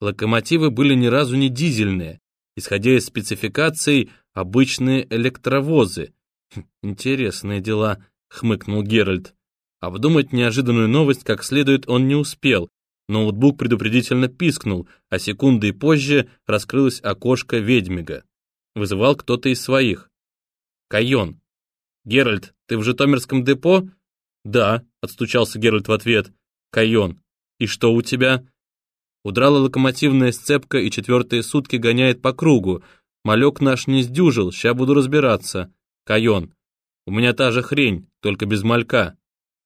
Локомотивы были ни разу не дизельные, исходя из спецификаций, обычные электровозы. «Хм, «Интересные дела», — хмыкнул Геральт. Обдумать неожиданную новость как следует он не успел. Ноутбук предупредительно пискнул, а секунды позже раскрылось окошко ведьмига. Вызывал кто-то из своих. Кайон. «Геральт, ты в Житомирском депо?» «Да», — отстучался Геральт в ответ. «Кайон. И что у тебя?» Удрала локомотивная сцепка и четвертые сутки гоняет по кругу. Малек наш не сдюжил, ща буду разбираться. Кайон. У меня та же хрень, только без малька.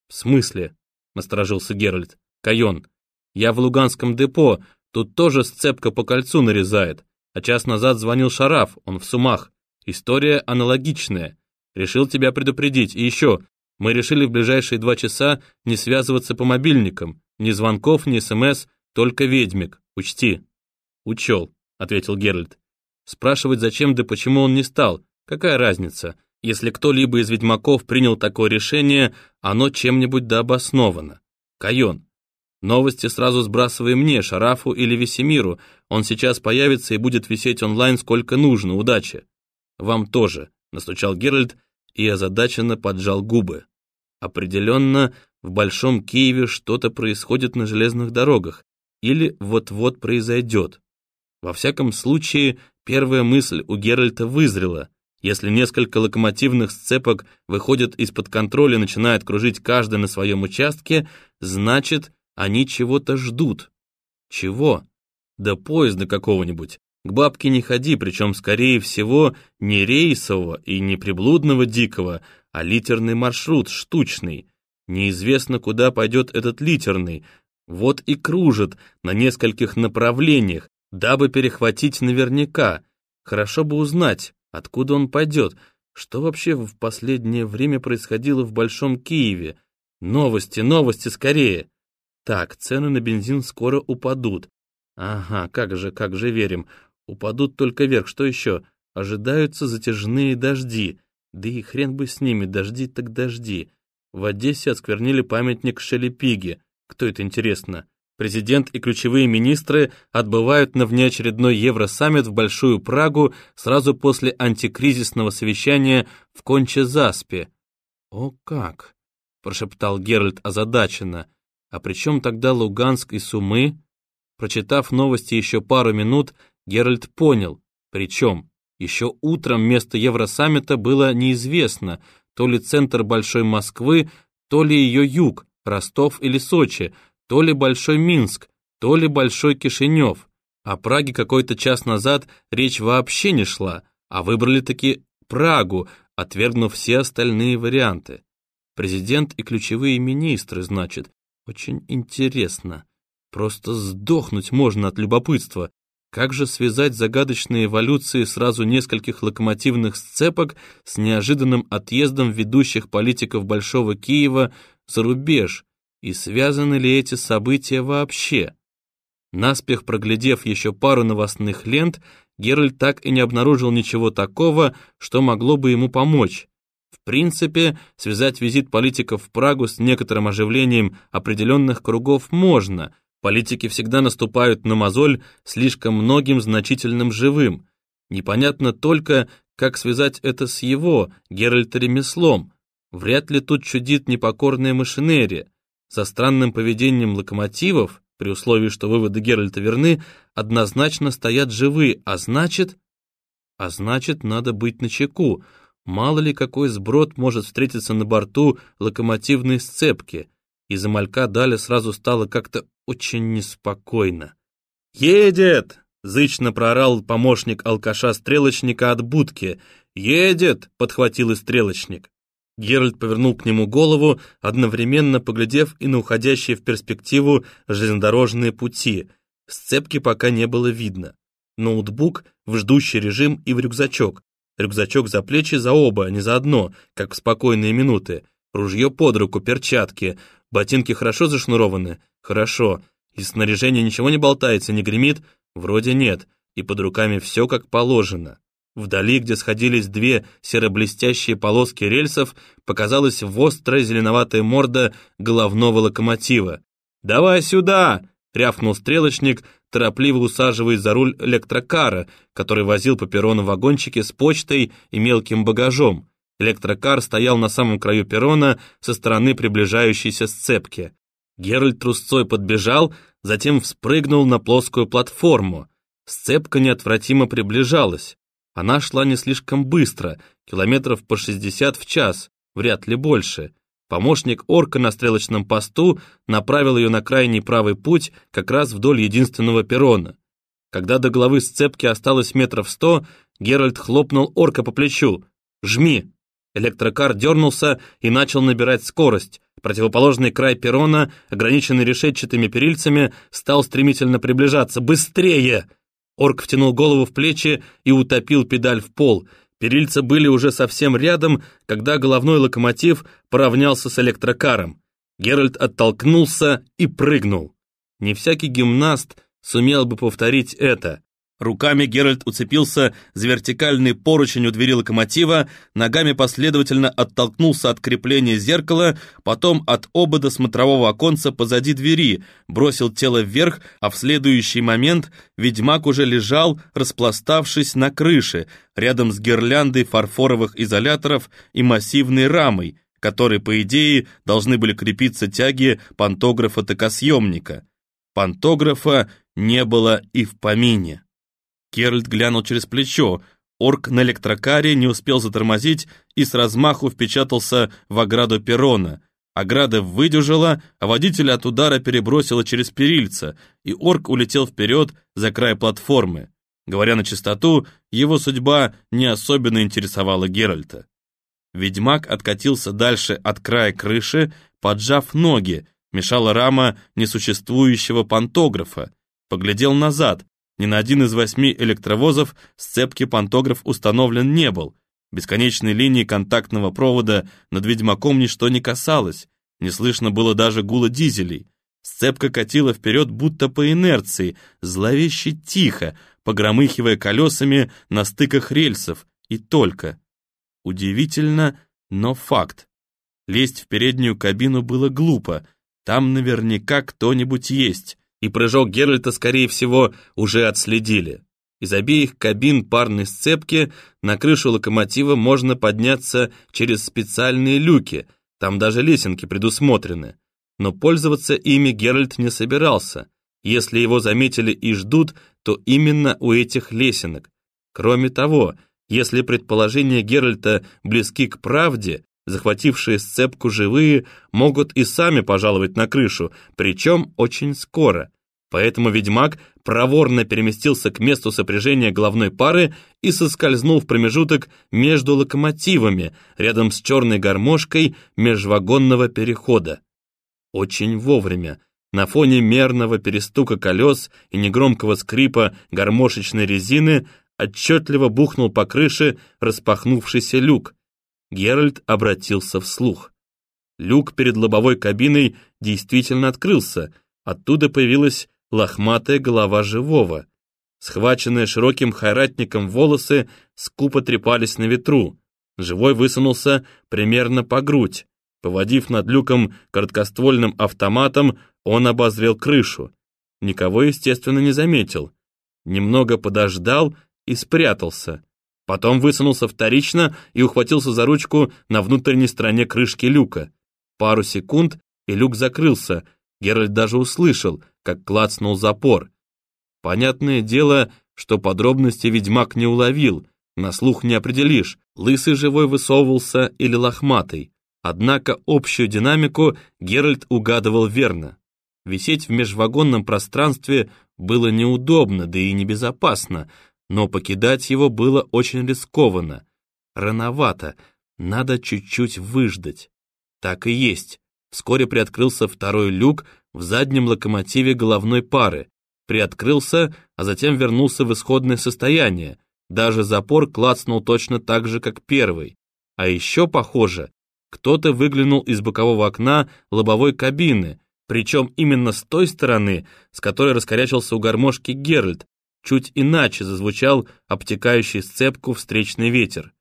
В смысле? Насторожился Геральт. Кайон. Я в Луганском депо, тут тоже сцепка по кольцу нарезает. А час назад звонил Шараф, он в сумах. История аналогичная. Решил тебя предупредить. И еще, мы решили в ближайшие два часа не связываться по мобильникам. Ни звонков, ни СМС, только ведьмик, учти. Учел, ответил Геральт. Спрашивать зачем да почему он не стал, какая разница? Если кто-либо из ведьмаков принял такое решение, оно чем-нибудь да обосновано. Кайон. Новости сразу сбрасывай мне, Шарафу или Весемиру. Он сейчас появится и будет висеть онлайн сколько нужно. Удачи. Вам тоже, настучал Геральт и озадаченно поджал губы. Определенно, в Большом Киеве что-то происходит на железных дорогах или вот-вот произойдет. Во всяком случае, первая мысль у Геральта вызрела. Если несколько локомотивных сцепок выходят из-под контроля и начинают кружить каждый на своем участке, значит, они чего-то ждут. Чего? Да поезда какого-нибудь. К бабке не ходи, причем, скорее всего, не рейсового и не приблудного дикого, а литерный маршрут, штучный. Неизвестно, куда пойдет этот литерный, вот и кружит на нескольких направлениях, дабы перехватить наверняка. Хорошо бы узнать, откуда он пойдет, что вообще в последнее время происходило в Большом Киеве. Новости, новости скорее. Так, цены на бензин скоро упадут. Ага, как же, как же верим. Упадут только вверх, что еще? Ожидаются затяжные дожди. Да и хрен бы с ними, дожди так дожди. В Одессе осквернили памятник Шелепиге. Кто это интересно? Президент и ключевые министры отбывают на внеочередной Евросаммит в Большую Прагу сразу после антикризисного совещания в Конче-Заспе. «О как!» — прошептал Геральт озадаченно. «А при чем тогда Луганск и Сумы?» Прочитав новости еще пару минут, Геральт понял, причем еще утром место Евросаммита было неизвестно, то ли центр Большой Москвы, то ли ее юг, Ростов или Сочи, то ли Большой Минск, то ли Большой Кишинев. О Праге какой-то час назад речь вообще не шла, а выбрали таки Прагу, отвергнув все остальные варианты. Президент и ключевые министры, значит. Очень интересно. Просто сдохнуть можно от любопытства. Как же связать загадочные эволюции сразу нескольких локомотивных сцепок с неожиданным отъездом ведущих политиков Большого Киева за рубеж, и связаны ли эти события вообще? Наспех проглядев еще пару новостных лент, Геральт так и не обнаружил ничего такого, что могло бы ему помочь. В принципе, связать визит политиков в Прагу с некоторым оживлением определенных кругов можно. Политики всегда наступают на мозоль слишком многим значительным живым. Непонятно только, как связать это с его, Геральта, ремеслом, Вряд ли тут чудит непокорная машинерия. За странным поведением локомотивов, при условии, что выводы Геральта верны, однозначно стоят живые, а значит... А значит, надо быть начеку. Мало ли какой сброд может встретиться на борту локомотивной сцепки. Из-за малька Даля сразу стало как-то очень неспокойно. «Едет!» — зычно проорал помощник алкаша-стрелочника от будки. «Едет!» — подхватил и стрелочник. Геральт повернул к нему голову, одновременно поглядев и на уходящие в перспективу железнодорожные пути. Сцепки пока не было видно. Ноутбук в ждущий режим и в рюкзачок. Рюкзачок за плечи за оба, а не за одно, как в спокойные минуты. Ружье под руку, перчатки. Ботинки хорошо зашнурованы? Хорошо. Из снаряжения ничего не болтается, не гремит? Вроде нет. И под руками все как положено. Вдали, где сходились две сероблестящие полоски рельсов, показалась вострая зеленоватая морда головного локомотива. «Давай сюда!» рявкнул стрелочник, торопливо усаживаясь за руль электрокара, который возил по перрону вагончики с почтой и мелким багажом. Электрокар стоял на самом краю перрона со стороны приближающейся сцепки. Геральт трусцой подбежал, затем вспрыгнул на плоскую платформу. Сцепка неотвратимо приближалась. Она шла не слишком быстро, километров по 60 в час, вряд ли больше. Помощник орка на стрелочном посту направил ее на крайний правый путь как раз вдоль единственного перрона. Когда до головы сцепки осталось метров сто, Геральт хлопнул орка по плечу. «Жми!» Электрокар дернулся и начал набирать скорость. Противоположный край перрона, ограниченный решетчатыми перильцами, стал стремительно приближаться. «Быстрее!» Орк втянул голову в плечи и утопил педаль в пол. Перильца были уже совсем рядом, когда головной локомотив поравнялся с электрокаром. Геральт оттолкнулся и прыгнул. Не всякий гимнаст сумел бы повторить это. Руками Геральт уцепился за вертикальный поручень у двери локомотива, ногами последовательно оттолкнулся от крепления зеркала, потом от обода смотрового оконца позади двери, бросил тело вверх, а в следующий момент ведьмак уже лежал, распластавшись на крыше, рядом с гирляндой фарфоровых изоляторов и массивной рамой, которой, по идее, должны были крепиться тяги пантографа-токосъемника. Пантографа не было и в помине. Керальд глянул через плечо. Орк на электрокаре не успел затормозить и с размаху впечатался в ограду перрона. Ограда выдержала, а водителя от удара перебросило через перильца, и орк улетел вперед за край платформы. Говоря на чистоту, его судьба не особенно интересовала Геральта. Ведьмак откатился дальше от края крыши, поджав ноги, мешала рама несуществующего пантографа. Поглядел назад, ни на один из восьми электровозов сцепки пантограф установлен не был. Бесконечной линии контактного провода над Ведьмаком ничто не касалось, не слышно было даже гула дизелей. Сцепка катила вперед будто по инерции, зловеще тихо, погромыхивая колесами на стыках рельсов, и только. Удивительно, но факт. Лезть в переднюю кабину было глупо, там наверняка кто-нибудь есть и прыжок Геральта, скорее всего, уже отследили. Из обеих кабин парной сцепки на крышу локомотива можно подняться через специальные люки, там даже лесенки предусмотрены. Но пользоваться ими Геральт не собирался. Если его заметили и ждут, то именно у этих лесенок. Кроме того, если предположения Геральта близки к правде, захватившие сцепку живые могут и сами пожаловать на крышу, причем очень скоро. Поэтому ведьмак проворно переместился к месту сопряжения головной пары и соскользнул в промежуток между локомотивами, рядом с черной гармошкой межвагонного перехода. Очень вовремя. На фоне мерного перестука колес и негромкого скрипа гармошечной резины отчетливо бухнул по крыше распахнувшийся люк. Геральт обратился вслух. Люк перед лобовой кабиной действительно открылся, оттуда появилась лохматая голова живого. Схваченные широким хайратником волосы скупо трепались на ветру. Живой высунулся примерно по грудь. Поводив над люком короткоствольным автоматом, он обозрел крышу. Никого, естественно, не заметил. Немного подождал и спрятался. Потом высунулся вторично и ухватился за ручку на внутренней стороне крышки люка. Пару секунд, и люк закрылся. Геральт даже услышал, как клацнул запор. Понятное дело, что подробности ведьмак не уловил, на слух не определишь, лысый живой высовывался или лохматый. Однако общую динамику Геральт угадывал верно. Висеть в межвагонном пространстве было неудобно, да и небезопасно, но покидать его было очень рискованно. Рановато, надо чуть-чуть выждать. Так и есть. Вскоре приоткрылся второй люк в заднем локомотиве головной пары, приоткрылся, а затем вернулся в исходное состояние. Даже запор клацнул точно так же, как первый. А еще, похоже, кто-то выглянул из бокового окна лобовой кабины, причем именно с той стороны, с которой раскорячился у гармошки Геральт, чуть иначе зазвучал обтекающий сцепку встречный ветер.